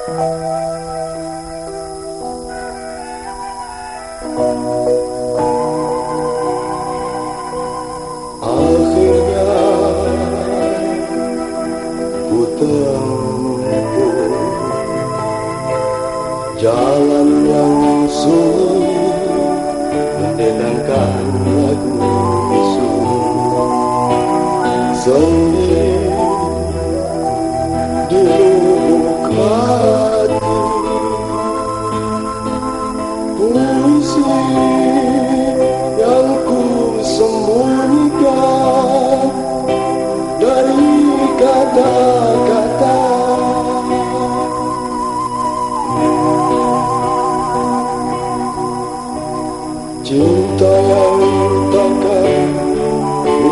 Akhirnya ku tempuh jalan yang sulit menenangkan lagu bisu.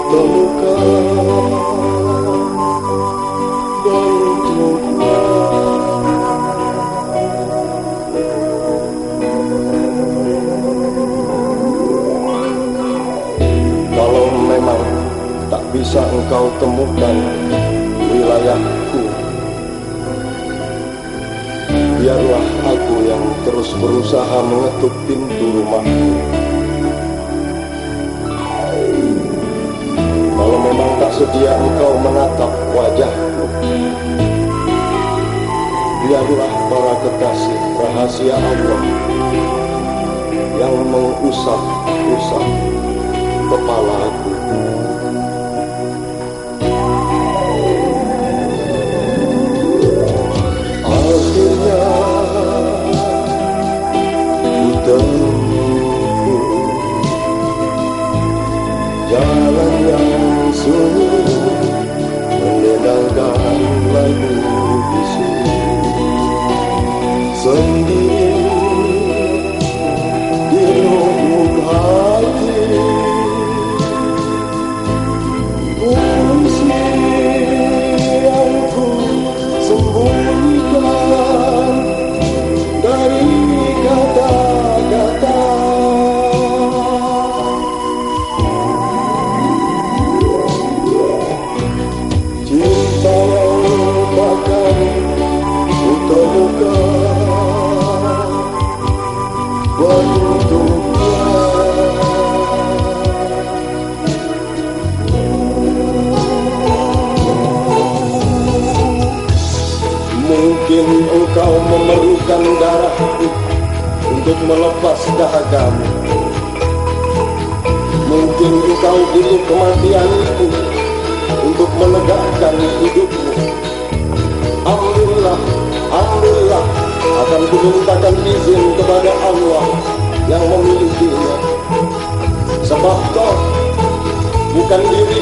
Kalau memang tak bisa engkau temukan wilayahku Biarlah aku yang terus berusaha mengetuk pintu rumahku Kalau memang tak sedia engkau menatap wajahku Biarlah para kekasih rahasia Allah Yang mengusap-usap kepalaku Akhirnya ku tempuh Jalan yang sunyi Mendendangkan lagu bisu Sendiri Mungkin engkau memerlukan darahku Untuk melepas dahagamu. Mungkin engkau butuh kematianku Untuk menegakkan hidupmu. Ambillah, ambillah. Akan kumintakan izin kepada Allah Yang memilikinya. Sebab toh Bukan diriku